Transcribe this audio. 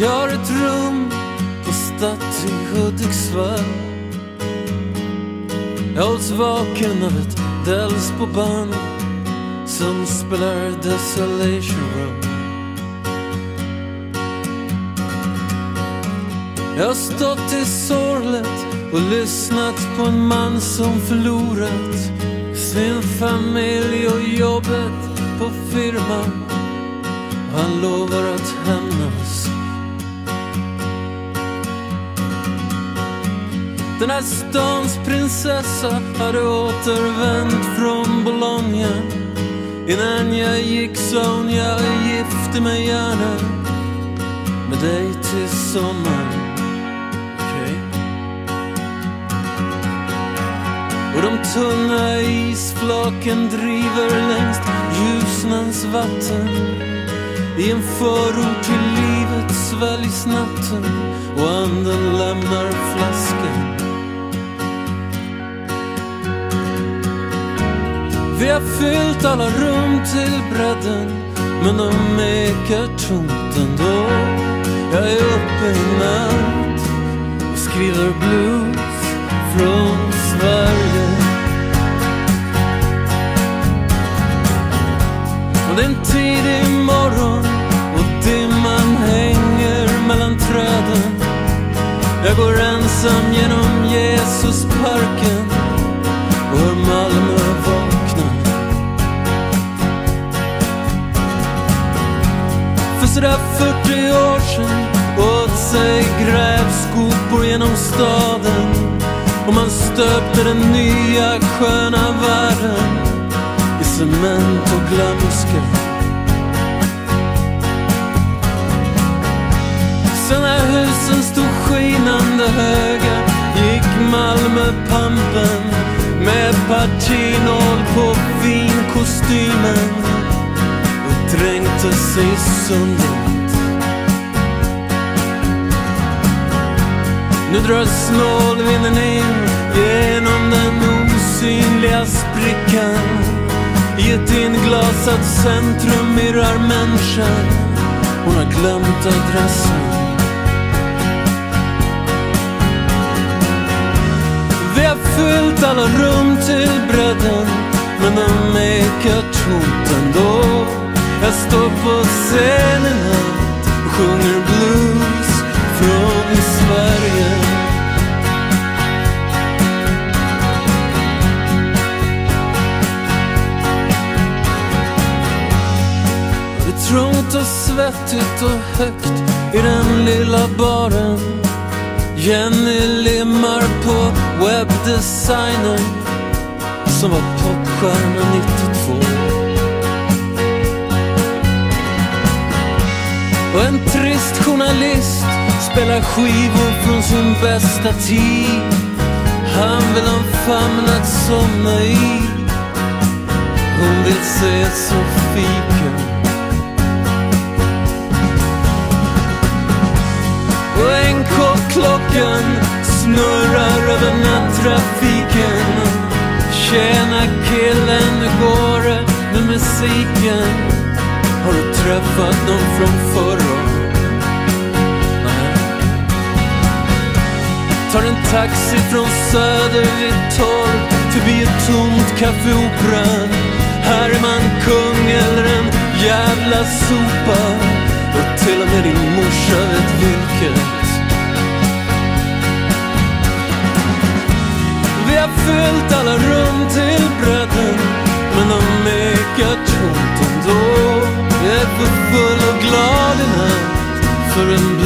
Jag har ett rum på Statt i Hudiksvall. Jag hålls vaken av ett Delsbo-band som spelar Desolation Room Jag har stått i sorlet och lyssnat på en man som förlorat sin familj och jobbet på firman. Han lovar att hämnas. Den här stans prinsessa hade återvänt från Bologna. Innan jag gick sa hon, jag gifte mig gärna med dig till sommaren. Och de tunna isflaken driver längs Ljusnans vatten i en förort till livet sväljs natten och anden lämnar flaskan. Vi har fyllt alla rum till bredden men de ekar tomt ändå. Jag är uppe i natt och skriver blues från Sverige. Och det är en tidig morgon och dimman hänger mellan träden. Jag går ensam genom sådär 40 år sedan åt sig grävskopor genom staden och man stöpte den nya sköna världen i cement och glömska. Sen när husen stod skinande höga gick Malmöpampen med partinål på vinkostymen inte sig i sundet. Nu drar snålvinden in genom den osynliga sprickan. I ett inglasat centrum irrar människan. Hon har glömt adressen. Vi har fyllt alla rum till bredden men de ekar tomt. Jag står på scenen och sjunger blues från Sverige. Det är trångt och svettigt och högt i den lilla baren. Jenny limmar på webbdesignen som var popstjärna 92. Och en trist journalist spelar skivor från sin bästa tid. Han vill ha en famn att somna i. Hon vill se Sofika. Och NK-klockan snurrar över nattrafiken. Tjena killen, hur går det med musiken? Har du träffat någon från förra? Nej. Tar en taxi från Söder vid tolv förbi ett tomt Café Operan. Här är man kung eller en jävla sopa. Och till och med din morsa vet vilket. Vi har fyllt alla rum till bredden men de ekar tomt ändå. För full och glad i natt för en